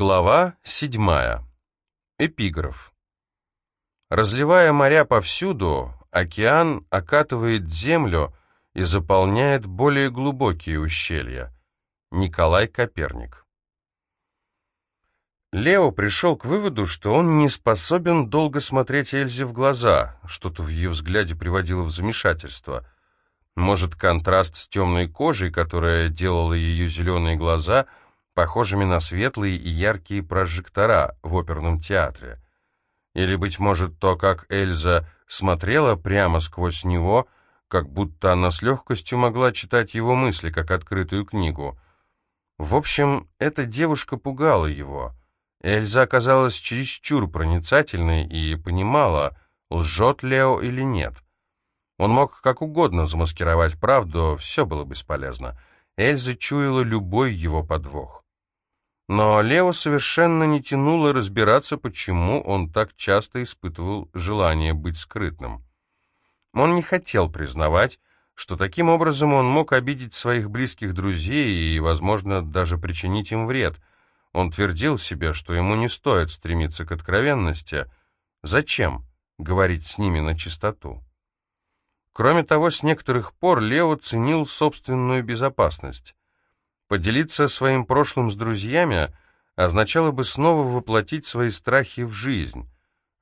Глава седьмая. Эпиграф. Разливая моря повсюду, океан окатывает землю и заполняет более глубокие ущелья. Николай Коперник. Лео пришел к выводу, что он не способен долго смотреть Эльзе в глаза, что-то в ее взгляде приводило в замешательство. Может, контраст с темной кожей, которая делала ее зеленые глаза, похожими на светлые и яркие прожектора в оперном театре. Или, быть может, то, как Эльза смотрела прямо сквозь него, как будто она с легкостью могла читать его мысли, как открытую книгу. В общем, эта девушка пугала его. Эльза оказалась чересчур проницательной и понимала, лжет Лео или нет. Он мог как угодно замаскировать правду, все было бесполезно. Эльза чуяла любой его подвох. Но Лео совершенно не тянуло разбираться, почему он так часто испытывал желание быть скрытным. Он не хотел признавать, что таким образом он мог обидеть своих близких друзей и, возможно, даже причинить им вред. Он твердил себе, что ему не стоит стремиться к откровенности. Зачем говорить с ними на чистоту? Кроме того, с некоторых пор Лео ценил собственную безопасность. Поделиться своим прошлым с друзьями означало бы снова воплотить свои страхи в жизнь,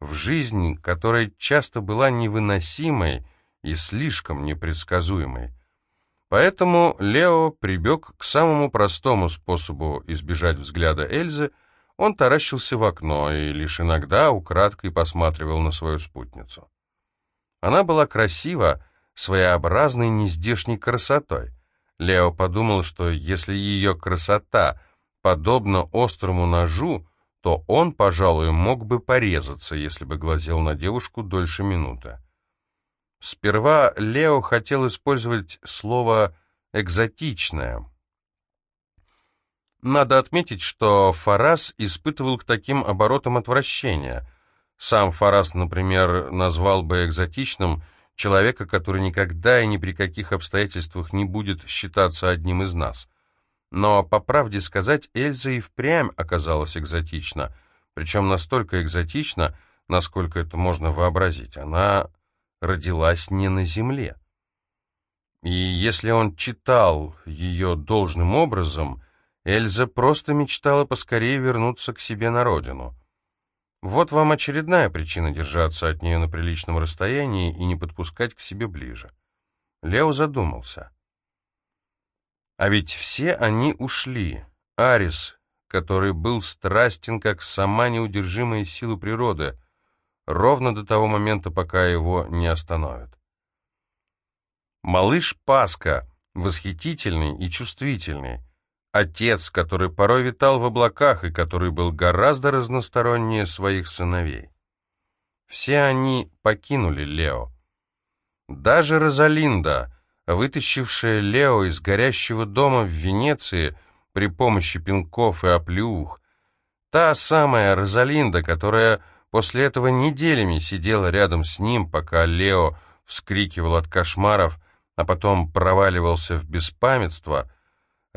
в жизнь, которая часто была невыносимой и слишком непредсказуемой. Поэтому Лео прибег к самому простому способу избежать взгляда Эльзы, он таращился в окно и лишь иногда украдкой посматривал на свою спутницу. Она была красива, своеобразной нездешней красотой. Лео подумал, что если ее красота подобна острому ножу, то он, пожалуй, мог бы порезаться, если бы глазел на девушку дольше минуты. Сперва Лео хотел использовать слово «экзотичное». Надо отметить, что Фарас испытывал к таким оборотам отвращения. Сам Фарас, например, назвал бы экзотичным – человека, который никогда и ни при каких обстоятельствах не будет считаться одним из нас. Но, по правде сказать, Эльза и впрямь оказалась экзотична, причем настолько экзотична, насколько это можно вообразить. Она родилась не на земле. И если он читал ее должным образом, Эльза просто мечтала поскорее вернуться к себе на родину — вот вам очередная причина держаться от нее на приличном расстоянии и не подпускать к себе ближе. Лео задумался. А ведь все они ушли. Арис, который был страстен, как сама неудержимая сила природы, ровно до того момента, пока его не остановят. Малыш Паска, восхитительный и чувствительный, Отец, который порой витал в облаках и который был гораздо разностороннее своих сыновей. Все они покинули Лео. Даже Розалинда, вытащившая Лео из горящего дома в Венеции при помощи пинков и оплеух, та самая Розалинда, которая после этого неделями сидела рядом с ним, пока Лео вскрикивал от кошмаров, а потом проваливался в беспамятство —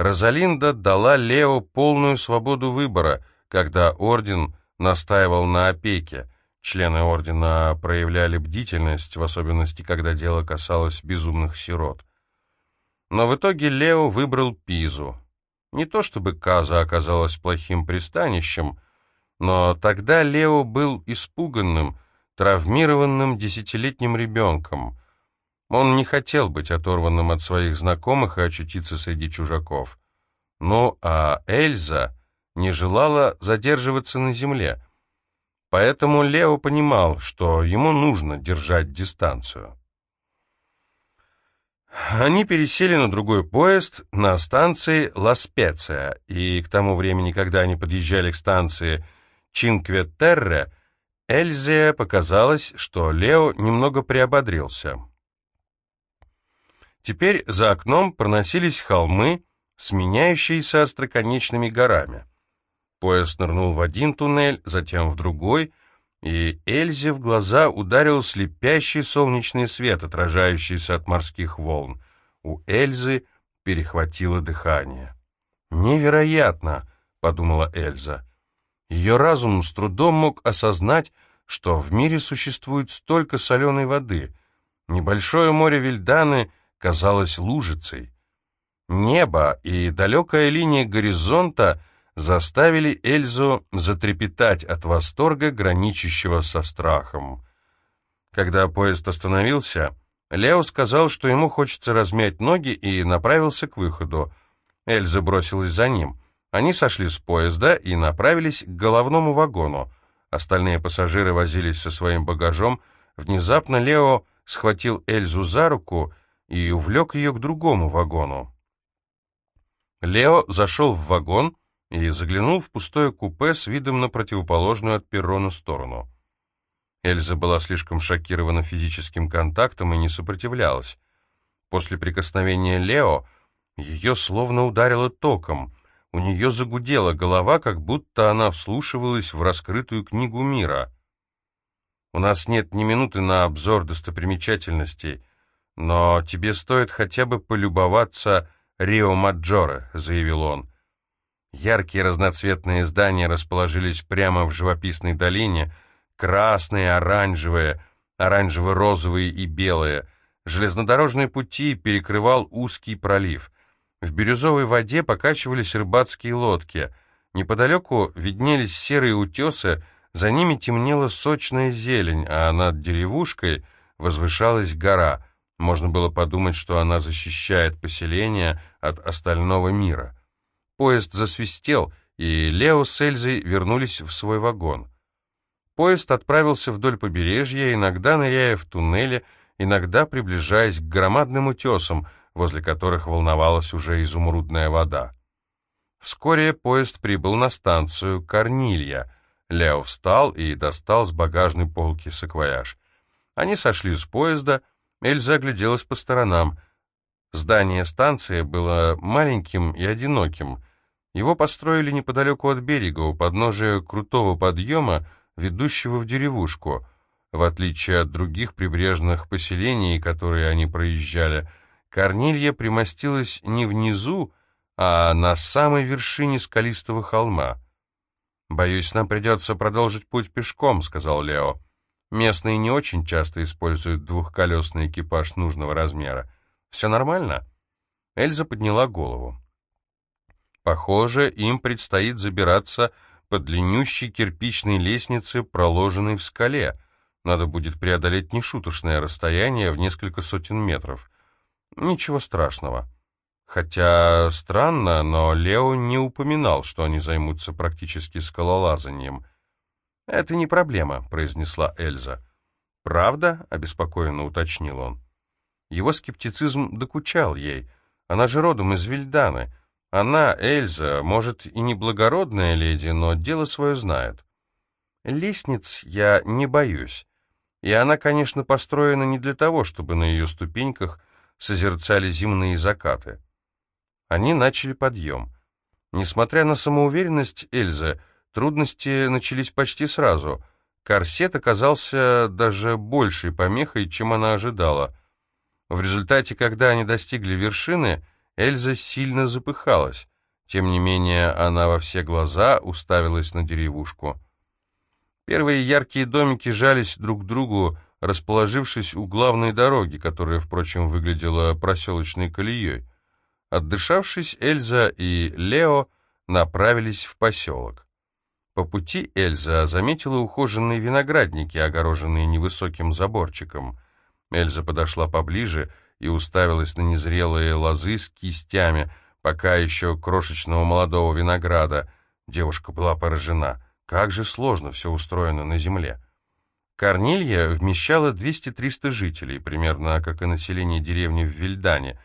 Розалинда дала Лео полную свободу выбора, когда орден настаивал на опеке. Члены ордена проявляли бдительность, в особенности, когда дело касалось безумных сирот. Но в итоге Лео выбрал Пизу. Не то чтобы Каза оказалась плохим пристанищем, но тогда Лео был испуганным, травмированным десятилетним ребенком, он не хотел быть оторванным от своих знакомых и очутиться среди чужаков. Ну, а Эльза не желала задерживаться на земле. Поэтому Лео понимал, что ему нужно держать дистанцию. Они пересели на другой поезд на станции Ла-Специя, и к тому времени, когда они подъезжали к станции Чинкве-Терре, Эльзе показалось, что Лео немного приободрился. Теперь за окном проносились холмы, сменяющиеся остроконечными горами. Поезд нырнул в один туннель, затем в другой, и Эльзе в глаза ударил слепящий солнечный свет, отражающийся от морских волн. У Эльзы перехватило дыхание. «Невероятно!» — подумала Эльза. Ее разум с трудом мог осознать, что в мире существует столько соленой воды. Небольшое море Вильданы казалось лужицей. Небо и далекая линия горизонта заставили Эльзу затрепетать от восторга, граничащего со страхом. Когда поезд остановился, Лео сказал, что ему хочется размять ноги, и направился к выходу. Эльза бросилась за ним. Они сошли с поезда и направились к головному вагону. Остальные пассажиры возились со своим багажом. Внезапно Лео схватил Эльзу за руку и увлек ее к другому вагону. Лео зашел в вагон и заглянул в пустое купе с видом на противоположную от перрона сторону. Эльза была слишком шокирована физическим контактом и не сопротивлялась. После прикосновения Лео ее словно ударило током. У нее загудела голова, как будто она вслушивалась в раскрытую книгу мира. «У нас нет ни минуты на обзор достопримечательностей, но тебе стоит хотя бы полюбоваться Рио-Маджоре», — заявил он. Яркие разноцветные здания расположились прямо в живописной долине, красные, оранжевые, оранжево-розовые и белые. Железнодорожные пути перекрывал узкий пролив. В бирюзовой воде покачивались рыбацкие лодки. Неподалеку виднелись серые утесы, за ними темнела сочная зелень, а над деревушкой возвышалась гора. Можно было подумать, что она защищает поселение от остального мира. Поезд засвистел, и Лео с Эльзой вернулись в свой вагон. Поезд отправился вдоль побережья, иногда ныряя в туннели, иногда приближаясь к громадным утесам — возле которых волновалась уже изумрудная вода. Вскоре поезд прибыл на станцию Корнилья. Лео встал и достал с багажной полки саквояж. Они сошли с поезда, Эльза огляделась по сторонам. Здание станции было маленьким и одиноким. Его построили неподалеку от берега, у подножия крутого подъема, ведущего в деревушку. В отличие от других прибрежных поселений, которые они проезжали, Корнилья примостилась не внизу, а на самой вершине скалистого холма. «Боюсь, нам придется продолжить путь пешком», — сказал Лео. «Местные не очень часто используют двухколесный экипаж нужного размера. Все нормально?» Эльза подняла голову. «Похоже, им предстоит забираться по длиннющей кирпичной лестнице, проложенной в скале. Надо будет преодолеть нешуточное расстояние в несколько сотен метров. Ничего страшного. Хотя странно, но Лео не упоминал, что они займутся практически скалолазанием. «Это не проблема», — произнесла Эльза. «Правда?» — обеспокоенно уточнил он. Его скептицизм докучал ей. Она же родом из Вильданы. Она, Эльза, может, и не благородная леди, но дело свое знает. Лестниц я не боюсь. И она, конечно, построена не для того, чтобы на ее ступеньках созерцали зимние закаты. Они начали подъем. Несмотря на самоуверенность Эльзы, трудности начались почти сразу. Корсет оказался даже большей помехой, чем она ожидала. В результате, когда они достигли вершины, Эльза сильно запыхалась. Тем не менее, она во все глаза уставилась на деревушку. Первые яркие домики жались друг к другу, расположившись у главной дороги, которая, впрочем, выглядела проселочной колеей. Отдышавшись, Эльза и Лео направились в поселок. По пути Эльза заметила ухоженные виноградники, огороженные невысоким заборчиком. Эльза подошла поближе и уставилась на незрелые лозы с кистями, пока еще крошечного молодого винограда. Девушка была поражена. Как же сложно все устроено на земле. Корнилья вмещала 200-300 жителей, примерно как и население деревни в Вильдане,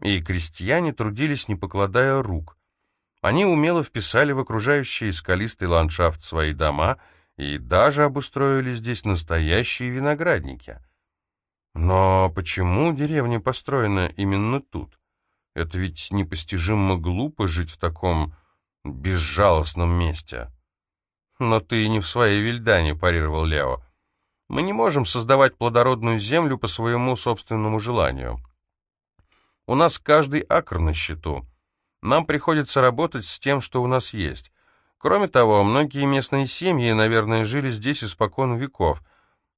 и крестьяне трудились, не покладая рук. Они умело вписали в окружающий скалистый ландшафт свои дома и даже обустроили здесь настоящие виноградники. Но почему деревня построена именно тут? Это ведь непостижимо глупо жить в таком безжалостном месте. «Но ты не в своей Вильдане», — парировал Лео. Мы не можем создавать плодородную землю по своему собственному желанию. У нас каждый акр на счету. Нам приходится работать с тем, что у нас есть. Кроме того, многие местные семьи, наверное, жили здесь испокон веков.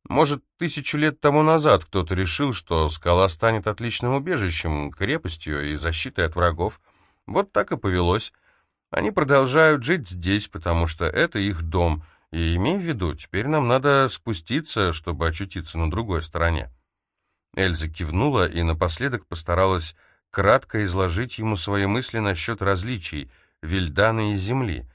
Может, тысячу лет тому назад кто-то решил, что скала станет отличным убежищем, крепостью и защитой от врагов. Вот так и повелось. Они продолжают жить здесь, потому что это их дом. И имей в виду, теперь нам надо спуститься, чтобы очутиться на другой стороне. Эльза кивнула и напоследок постаралась кратко изложить ему свои мысли насчет различий Вильдана и Земли.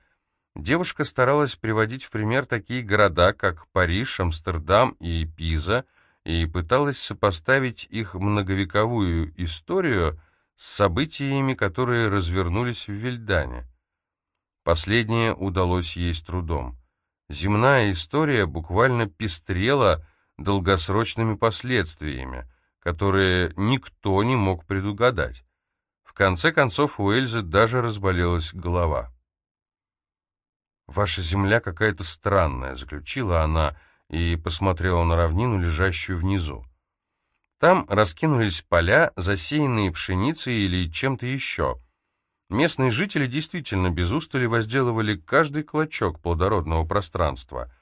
Девушка старалась приводить в пример такие города, как Париж, Амстердам и Пиза, и пыталась сопоставить их многовековую историю с событиями, которые развернулись в Вильдане. Последнее удалось ей с трудом. Земная история буквально пестрела долгосрочными последствиями, которые никто не мог предугадать. В конце концов у Эльзы даже разболелась голова. «Ваша земля какая-то странная», — заключила она и посмотрела на равнину, лежащую внизу. Там раскинулись поля, засеянные пшеницей или чем-то еще. Местные жители действительно без устали возделывали каждый клочок плодородного пространства.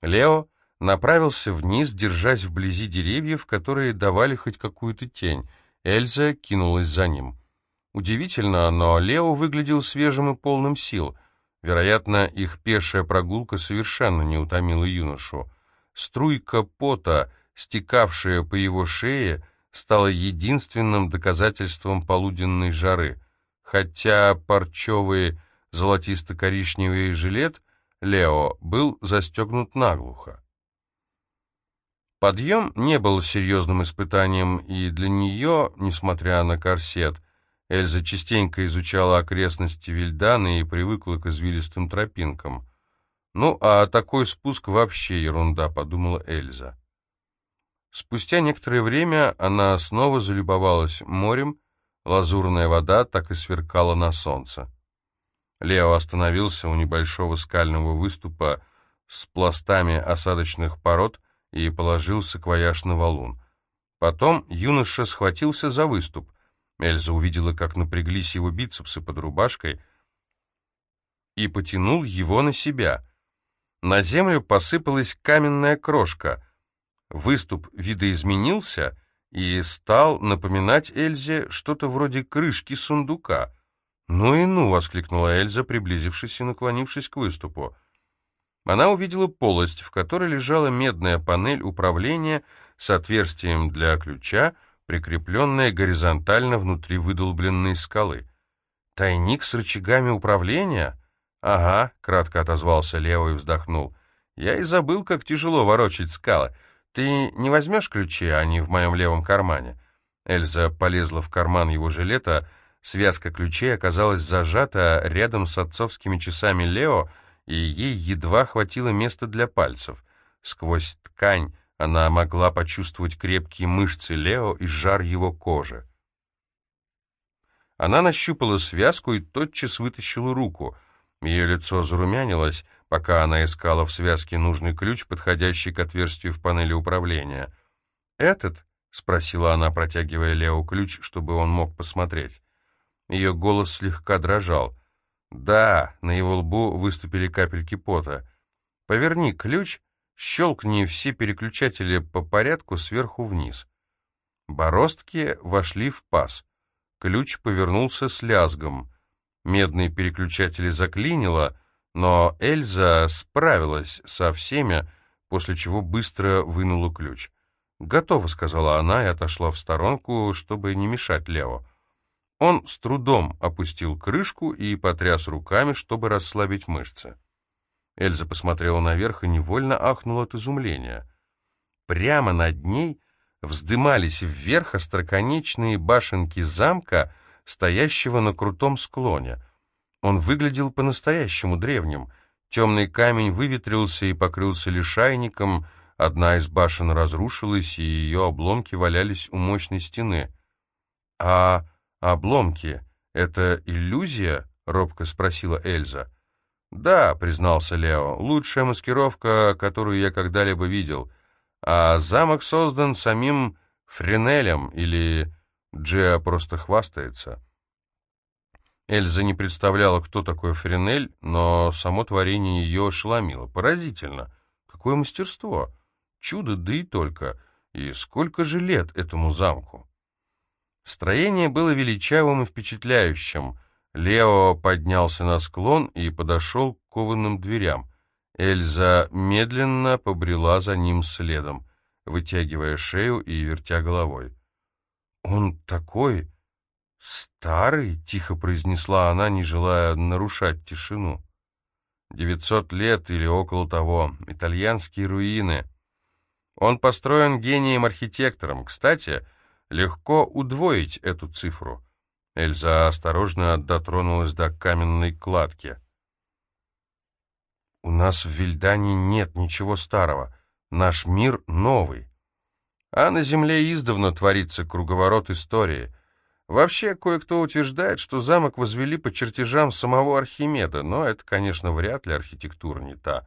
Лео направился вниз, держась вблизи деревьев, которые давали хоть какую-то тень. Эльза кинулась за ним. Удивительно, но Лео выглядел свежим и полным сил. Вероятно, их пешая прогулка совершенно не утомила юношу. Струйка пота, стекавшая по его шее, стала единственным доказательством полуденной жары. Хотя парчевый золотисто-коричневый жилет Лео был застегнут наглухо. Подъем не был серьезным испытанием и для нее, несмотря на корсет, Эльза частенько изучала окрестности Вильдана и привыкла к извилистым тропинкам. «Ну, а такой спуск вообще ерунда», — подумала Эльза. Спустя некоторое время она снова залюбовалась морем, лазурная вода так и сверкала на солнце. Лео остановился у небольшого скального выступа с пластами осадочных пород, и положил саквояж на валун. Потом юноша схватился за выступ. Эльза увидела, как напряглись его бицепсы под рубашкой, и потянул его на себя. На землю посыпалась каменная крошка. Выступ видоизменился и стал напоминать Эльзе что-то вроде крышки сундука. «Ну и ну!» — воскликнула Эльза, приблизившись и наклонившись к выступу. Она увидела полость, в которой лежала медная панель управления с отверстием для ключа, прикрепленная горизонтально внутри выдолбленной скалы. «Тайник с рычагами управления?» «Ага», — кратко отозвался Лео и вздохнул. «Я и забыл, как тяжело ворочать скалы. Ты не возьмешь ключи, они в моем левом кармане?» Эльза полезла в карман его жилета, связка ключей оказалась зажата рядом с отцовскими часами Лео, и ей едва хватило места для пальцев. Сквозь ткань она могла почувствовать крепкие мышцы Лео и жар его кожи. Она нащупала связку и тотчас вытащила руку. Ее лицо зарумянилось, пока она искала в связке нужный ключ, подходящий к отверстию в панели управления. «Этот?» — спросила она, протягивая Лео ключ, чтобы он мог посмотреть. Ее голос слегка дрожал. Да, на его лбу выступили капельки пота. Поверни ключ, щелкни все переключатели по порядку сверху вниз. Бороздки вошли в паз. Ключ повернулся с лязгом. Медные переключатели заклинило, но Эльза справилась со всеми, после чего быстро вынула ключ. «Готово», — сказала она и отошла в сторонку, чтобы не мешать Лео. Он с трудом опустил крышку и потряс руками, чтобы расслабить мышцы. Эльза посмотрела наверх и невольно ахнула от изумления. Прямо над ней вздымались вверх остроконечные башенки замка, стоящего на крутом склоне. Он выглядел по-настоящему древним. Темный камень выветрился и покрылся лишайником, одна из башен разрушилась, и ее обломки валялись у мощной стены. «А «Обломки — это иллюзия?» — робко спросила Эльза. «Да», — признался Лео, — «лучшая маскировка, которую я когда-либо видел. А замок создан самим Френелем, или Джиа просто хвастается?» Эльза не представляла, кто такой Френель, но само творение ее ошеломило. Поразительно. Какое мастерство! Чудо, да и только. И сколько же лет этому замку? Строение было величавым и впечатляющим. Лео поднялся на склон и подошел к кованым дверям. Эльза медленно побрела за ним следом, вытягивая шею и вертя головой. «Он такой старый?» — тихо произнесла она, не желая нарушать тишину. «Девятьсот лет или около того. Итальянские руины. Он построен гением-архитектором. Кстати, легко удвоить эту цифру». Эльза осторожно дотронулась до каменной кладки. «У нас в Вильдане нет ничего старого. Наш мир новый. А на Земле издавна творится круговорот истории. Вообще, кое-кто утверждает, что замок возвели по чертежам самого Архимеда, но это, конечно, вряд ли архитектура не та.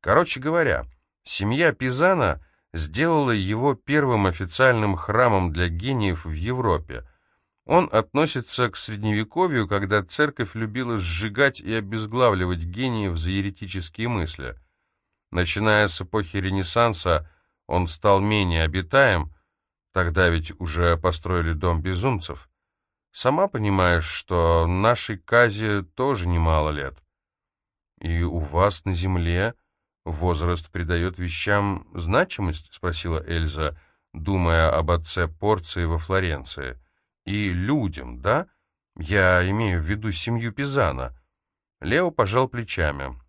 Короче говоря, семья Пизана сделала его первым официальным храмом для гениев в Европе. Он относится к Средневековью, когда церковь любила сжигать и обезглавливать гениев за еретические мысли. Начиная с эпохи Ренессанса, он стал менее обитаем, тогда ведь уже построили дом безумцев. Сама понимаешь, что нашей Казе тоже немало лет. И у вас на земле возраст придает вещам значимость? — спросила Эльза, думая об отце порции во Флоренции. И людям, да? Я имею в виду семью Пизана. Лео пожал плечами.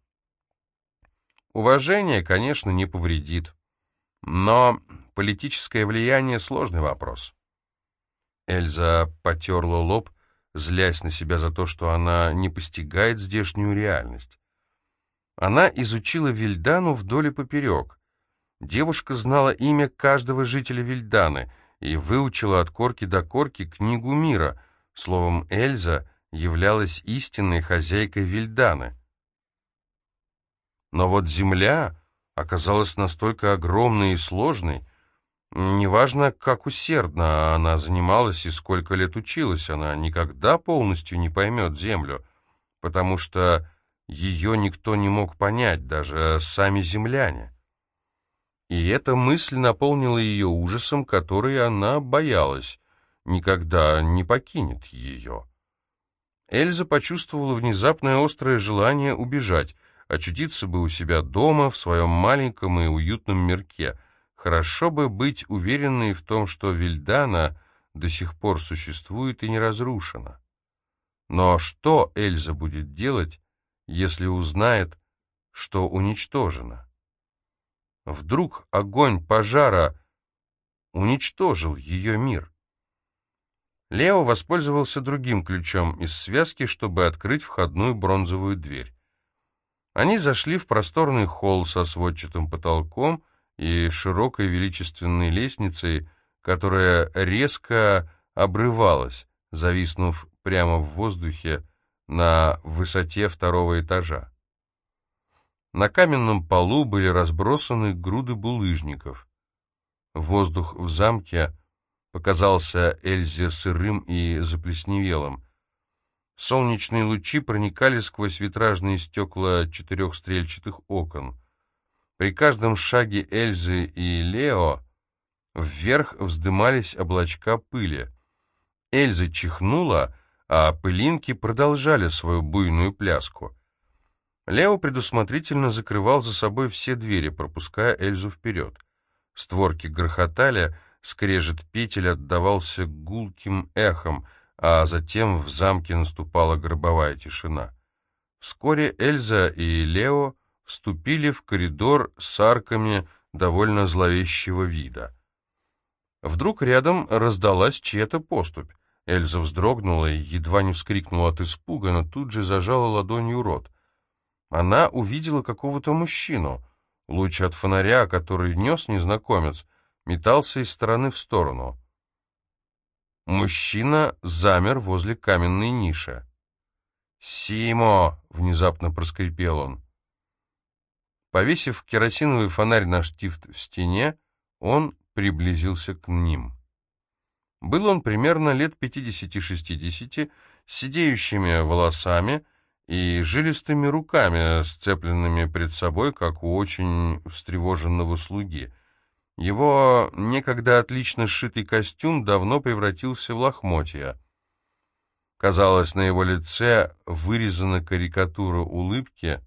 Уважение, конечно, не повредит. Но политическое влияние — сложный вопрос. Эльза потерла лоб, злясь на себя за то, что она не постигает здешнюю реальность. Она изучила Вильдану вдоль и поперек. Девушка знала имя каждого жителя Вильданы и выучила от корки до корки книгу мира. Словом, Эльза являлась истинной хозяйкой Вильданы. Но вот земля оказалась настолько огромной и сложной. Неважно, как усердно она занималась и сколько лет училась, она никогда полностью не поймет Землю, потому что ее никто не мог понять, даже сами земляне. И эта мысль наполнила ее ужасом, который она боялась, никогда не покинет ее. Эльза почувствовала внезапное острое желание убежать, очутиться бы у себя дома, в своем маленьком и уютном мирке. Хорошо бы быть уверенной в том, что Вильдана до сих пор существует и не разрушена. Но что Эльза будет делать, если узнает, что уничтожена? Вдруг огонь пожара уничтожил ее мир? Лео воспользовался другим ключом из связки, чтобы открыть входную бронзовую дверь. Они зашли в просторный холл со сводчатым потолком и широкой величественной лестницей, которая резко обрывалась, зависнув прямо в воздухе на высоте второго этажа. На каменном полу были разбросаны груды булыжников. Воздух в замке показался Эльзе сырым и заплесневелым. Солнечные лучи проникали сквозь витражные стекла четырех стрельчатых окон. При каждом шаге Эльзы и Лео вверх вздымались облачка пыли. Эльза чихнула, а пылинки продолжали свою буйную пляску. Лео предусмотрительно закрывал за собой все двери, пропуская Эльзу вперед. Створки грохотали, скрежет петель отдавался гулким эхом — а затем в замке наступала гробовая тишина. Вскоре Эльза и Лео вступили в коридор с арками довольно зловещего вида. Вдруг рядом раздалась чья-то поступь. Эльза вздрогнула и едва не вскрикнула от испуга, но тут же зажала ладонью рот. Она увидела какого-то мужчину. Луч от фонаря, который нес незнакомец, метался из стороны в сторону. Мужчина замер возле каменной ниши. «Симо!» — внезапно проскрипел он. Повесив керосиновый фонарь на штифт в стене, он приблизился к ним. Был он примерно лет 50-60, сидеющими волосами и жилистыми руками, сцепленными пред собой, как у очень встревоженного слуги. Его некогда отлично сшитый костюм давно превратился в лохмотья. Казалось, на его лице вырезана карикатура улыбки,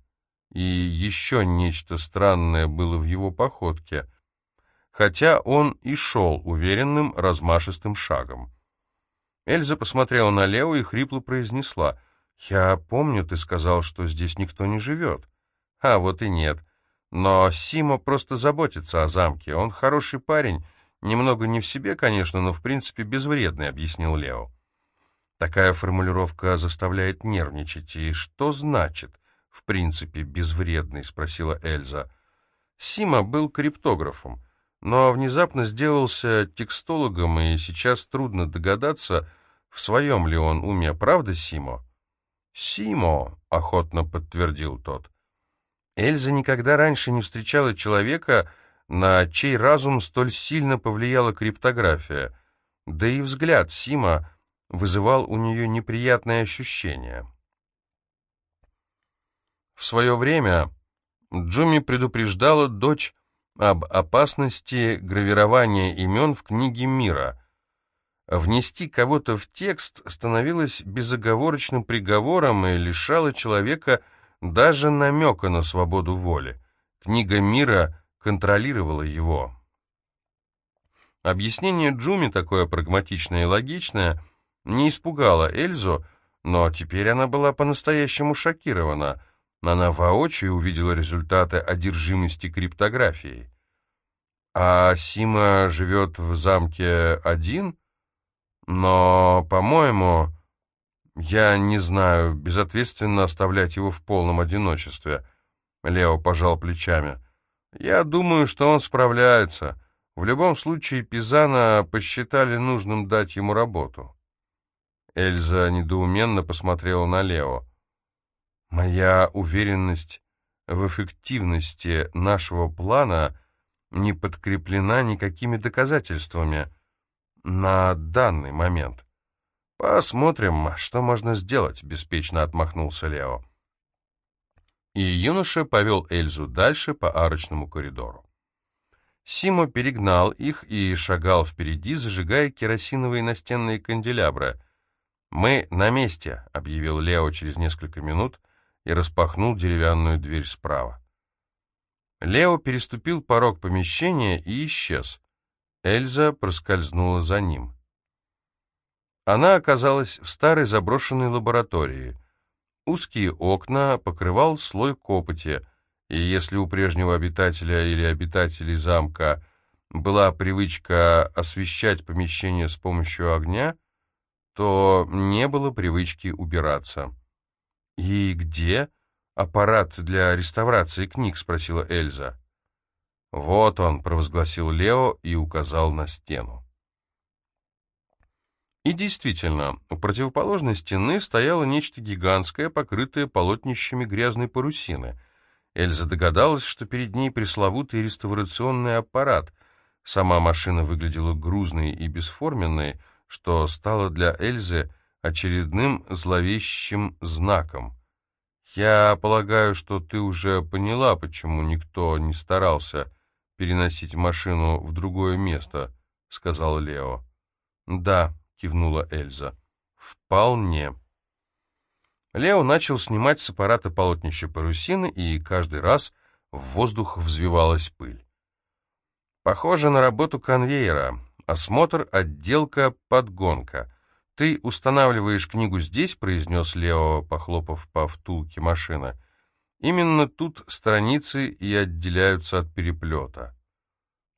и еще нечто странное было в его походке, хотя он и шел уверенным, размашистым шагом. Эльза посмотрела на Лео и хрипло произнесла, «Я помню, ты сказал, что здесь никто не живет». «А, вот и нет. Но Симо просто заботится о замке. Он хороший парень, немного не в себе, конечно, но в принципе безвредный», — объяснил Лео. Такая формулировка заставляет нервничать. И что значит, в принципе, безвредный, спросила Эльза. Сима был криптографом, но внезапно сделался текстологом, и сейчас трудно догадаться, в своем ли он уме, правда, Симо? Симо, охотно подтвердил тот. Эльза никогда раньше не встречала человека, на чей разум столь сильно повлияла криптография. Да и взгляд Сима вызывал у нее неприятные ощущения. В свое время Джуми предупреждала дочь об опасности гравирования имен в книге мира. Внести кого-то в текст становилось безоговорочным приговором и лишало человека даже намека на свободу воли. Книга мира контролировала его. Объяснение Джуми, такое прагматичное и логичное, не испугала Эльзу, но теперь она была по-настоящему шокирована. Она воочию увидела результаты одержимости криптографией. А Сима живет в замке один? Но, по-моему, я не знаю, безответственно оставлять его в полном одиночестве. Лео пожал плечами. Я думаю, что он справляется. В любом случае, Пизана посчитали нужным дать ему работу. Эльза недоуменно посмотрела на Лео. «Моя уверенность в эффективности нашего плана не подкреплена никакими доказательствами на данный момент. Посмотрим, что можно сделать», — беспечно отмахнулся Лео. И юноша повел Эльзу дальше по арочному коридору. Симо перегнал их и шагал впереди, зажигая керосиновые настенные канделябры — «Мы на месте», — объявил Лео через несколько минут и распахнул деревянную дверь справа. Лео переступил порог помещения и исчез. Эльза проскользнула за ним. Она оказалась в старой заброшенной лаборатории. Узкие окна покрывал слой копоти, и если у прежнего обитателя или обитателей замка была привычка освещать помещение с помощью огня, то не было привычки убираться. «И где аппарат для реставрации книг?» — спросила Эльза. «Вот он», — провозгласил Лео и указал на стену. И действительно, у противоположной стены стояло нечто гигантское, покрытое полотнищами грязной парусины. Эльза догадалась, что перед ней пресловутый реставрационный аппарат. Сама машина выглядела грузной и бесформенной, что стало для Эльзы очередным зловещим знаком. «Я полагаю, что ты уже поняла, почему никто не старался переносить машину в другое место», — сказал Лео. «Да», — кивнула Эльза, — «вполне». Лео начал снимать с аппарата полотнище парусины, и каждый раз в воздух взвивалась пыль. Похоже на работу конвейера. Осмотр, отделка, подгонка. «Ты устанавливаешь книгу здесь», — произнес Лео, похлопав по втулке машины. «Именно тут страницы и отделяются от переплета».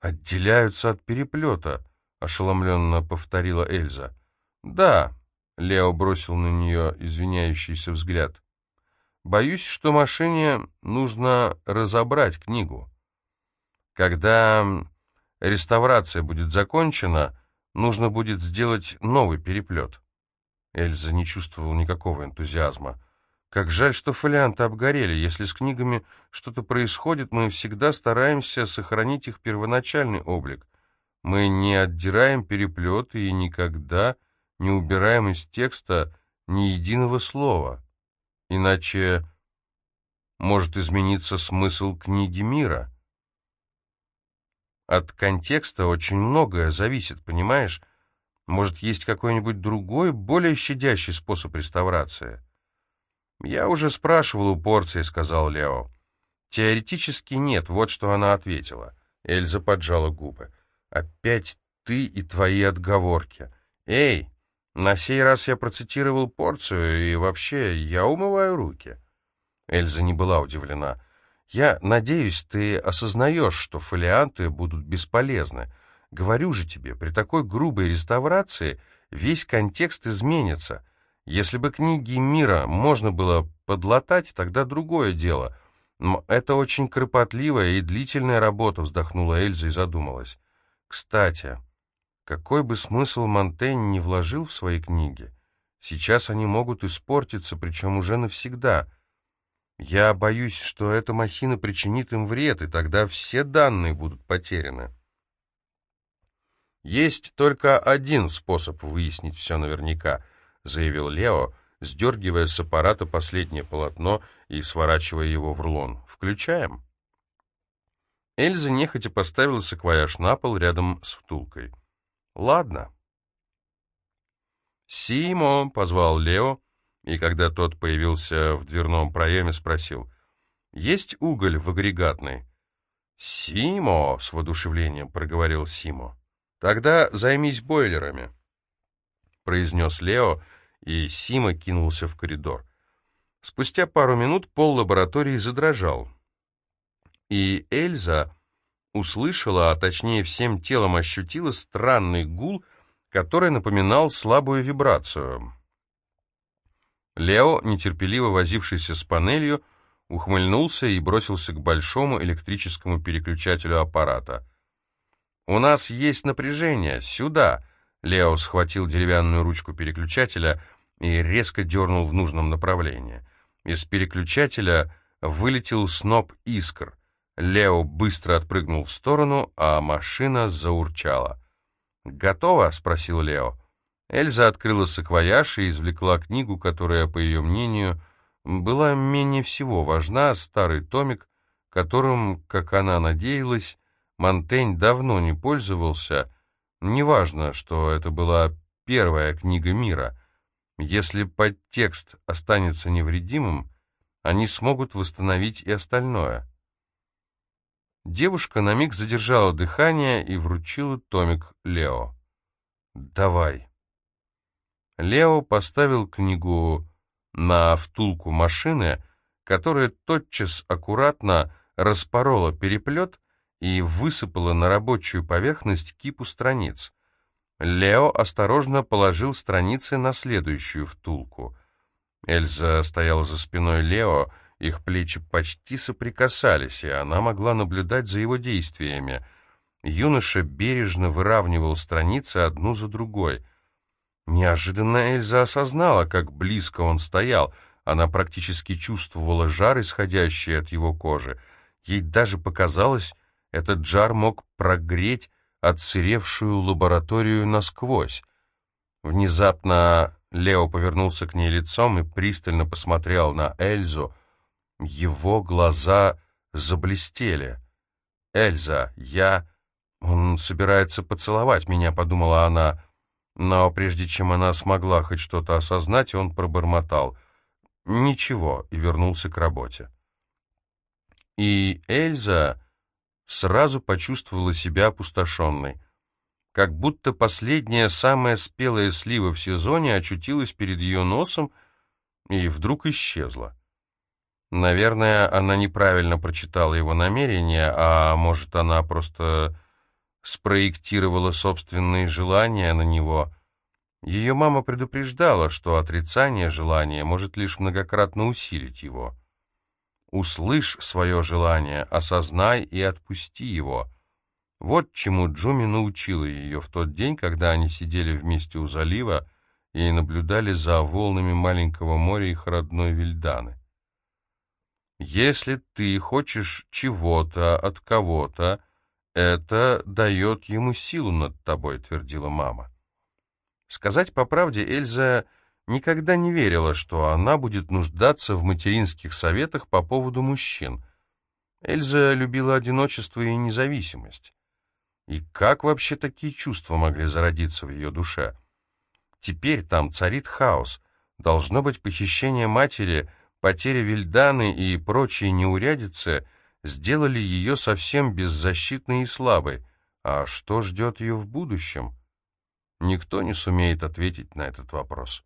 «Отделяются от переплета», — ошеломленно повторила Эльза. «Да», — Лео бросил на нее извиняющийся взгляд. «Боюсь, что машине нужно разобрать книгу. Когда реставрация будет закончена, нужно будет сделать новый переплет. Эльза не чувствовала никакого энтузиазма. Как жаль, что фолианты обгорели. Если с книгами что-то происходит, мы всегда стараемся сохранить их первоначальный облик. Мы не отдираем переплеты и никогда не убираем из текста ни единого слова. Иначе может измениться смысл книги мира. От контекста очень многое зависит, понимаешь? Может, есть какой-нибудь другой, более щадящий способ реставрации? «Я уже спрашивал у порции», — сказал Лео. «Теоретически нет», — вот что она ответила. Эльза поджала губы. «Опять ты и твои отговорки. Эй, на сей раз я процитировал порцию, и вообще я умываю руки». Эльза не была удивлена. «Я надеюсь, ты осознаешь, что фолианты будут бесполезны. Говорю же тебе, при такой грубой реставрации весь контекст изменится. Если бы книги мира можно было подлатать, тогда другое дело. Но это очень кропотливая и длительная работа, вздохнула Эльза и задумалась. Кстати, какой бы смысл Монтень не вложил в свои книги, сейчас они могут испортиться, причем уже навсегда. Я боюсь, что эта махина причинит им вред, и тогда все данные будут потеряны. «Есть только один способ выяснить все наверняка», — заявил Лео, сдергивая с аппарата последнее полотно и сворачивая его в рулон. «Включаем?» Эльза нехотя поставила саквояж на пол рядом с втулкой. «Ладно». «Симо!» — позвал Лео, и когда тот появился в дверном проеме, спросил. «Есть уголь в агрегатной?» «Симо!» — с воодушевлением проговорил Симо. «Тогда займись бойлерами», — произнес Лео, и Сима кинулся в коридор. Спустя пару минут пол лаборатории задрожал, и Эльза услышала, а точнее всем телом ощутила странный гул, который напоминал слабую вибрацию. Лео, нетерпеливо возившийся с панелью, ухмыльнулся и бросился к большому электрическому переключателю аппарата. «У нас есть напряжение. Сюда!» Лео схватил деревянную ручку переключателя и резко дернул в нужном направлении. Из переключателя вылетел сноп искр. Лео быстро отпрыгнул в сторону, а машина заурчала. «Готово?» — спросил Лео. Эльза открыла саквояж и извлекла книгу, которая, по ее мнению, была менее всего важна, старый томик, которым, как она надеялась, Монтень давно не пользовался. Неважно, что это была первая книга мира. Если подтекст останется невредимым, они смогут восстановить и остальное. Девушка на миг задержала дыхание и вручила томик Лео. «Давай». Лео поставил книгу на втулку машины, которая тотчас аккуратно распорола переплет и высыпала на рабочую поверхность кипу страниц. Лео осторожно положил страницы на следующую втулку. Эльза стояла за спиной Лео, их плечи почти соприкасались, и она могла наблюдать за его действиями. Юноша бережно выравнивал страницы одну за другой. Неожиданно Эльза осознала, как близко он стоял. Она практически чувствовала жар, исходящий от его кожи. Ей даже показалось, этот жар мог прогреть отсыревшую лабораторию насквозь. Внезапно Лео повернулся к ней лицом и пристально посмотрел на Эльзу. Его глаза заблестели. «Эльза, я...» «Он собирается поцеловать меня», — подумала она. Но прежде чем она смогла хоть что-то осознать, он пробормотал. «Ничего», и вернулся к работе. И Эльза сразу почувствовала себя опустошенной. Как будто последняя, самая спелая слива в сезоне очутилась перед ее носом и вдруг исчезла. Наверное, она неправильно прочитала его намерения, а может, она просто спроектировала собственные желания на него. Ее мама предупреждала, что отрицание желания может лишь многократно усилить его. Услышь свое желание, осознай и отпусти его. Вот чему Джуми научила ее в тот день, когда они сидели вместе у залива и наблюдали за волнами маленького моря их родной Вильданы. Если ты хочешь чего-то от кого-то, это дает ему силу над тобой, твердила мама. Сказать по правде, Эльза никогда не верила, что она будет нуждаться в материнских советах по поводу мужчин. Эльза любила одиночество и независимость. И как вообще такие чувства могли зародиться в ее душе? Теперь там царит хаос. Должно быть похищение матери, потеря Вильданы и прочие неурядицы сделали ее совсем беззащитной и слабой. А что ждет ее в будущем? Никто не сумеет ответить на этот вопрос.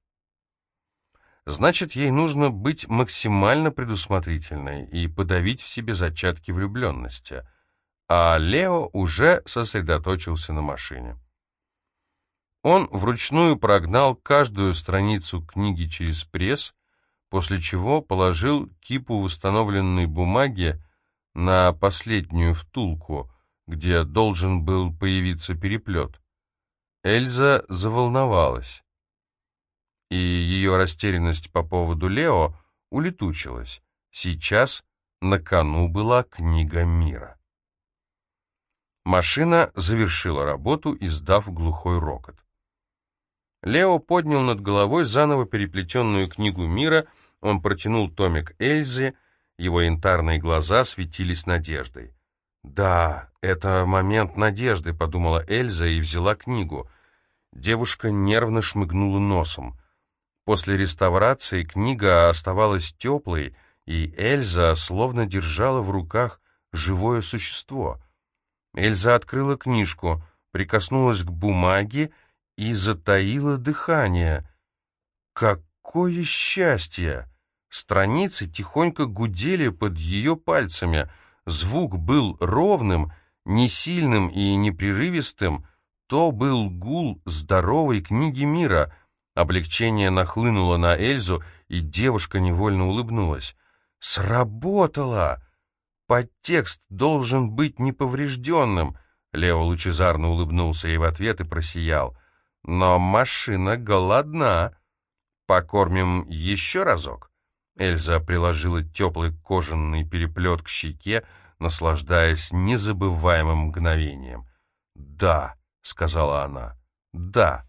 Значит, ей нужно быть максимально предусмотрительной и подавить в себе зачатки влюбленности. А Лео уже сосредоточился на машине. Он вручную прогнал каждую страницу книги через пресс, после чего положил кипу восстановленной бумаги на последнюю втулку, где должен был появиться переплет. Эльза заволновалась и ее растерянность по поводу Лео улетучилась. Сейчас на кону была книга мира. Машина завершила работу, издав глухой рокот. Лео поднял над головой заново переплетенную книгу мира, он протянул томик Эльзы, его янтарные глаза светились надеждой. «Да, это момент надежды», — подумала Эльза и взяла книгу. Девушка нервно шмыгнула носом. После реставрации книга оставалась теплой, и Эльза словно держала в руках живое существо. Эльза открыла книжку, прикоснулась к бумаге и затаила дыхание. Какое счастье! Страницы тихонько гудели под ее пальцами. Звук был ровным, не сильным и непрерывистым. То был гул здоровой книги мира — Облегчение нахлынуло на Эльзу, и девушка невольно улыбнулась. «Сработало! Подтекст должен быть неповрежденным!» Лео лучезарно улыбнулся ей в ответ и просиял. «Но машина голодна. Покормим еще разок?» Эльза приложила теплый кожаный переплет к щеке, наслаждаясь незабываемым мгновением. «Да», — сказала она, — «да».